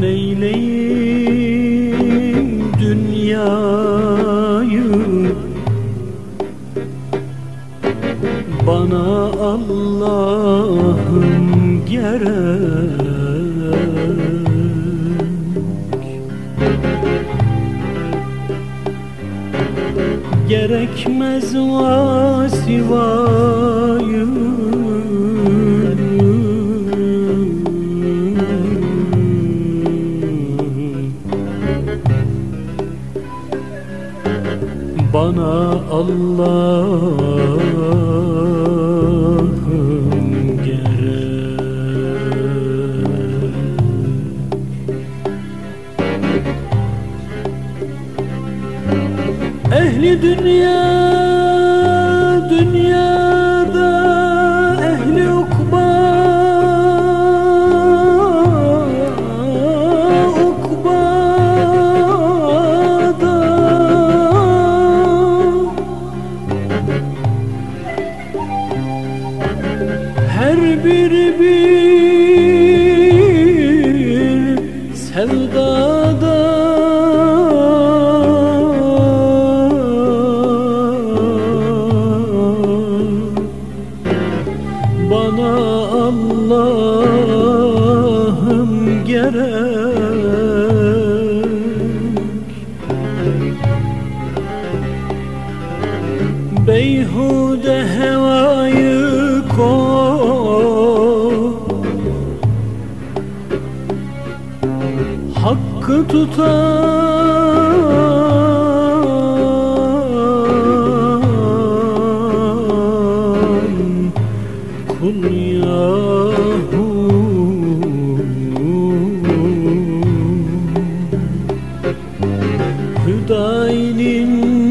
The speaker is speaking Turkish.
Neyleyim dünyayı? Bana Allah'ım gerek Gerekmez vasivayı Bana Allah'ım Ehli dünya dünyada ehli ukba ukbada Her biri bir Bana Allah'ım gerek. Beyhude hevayı koy. Hakkı tutan Hüdayi'nin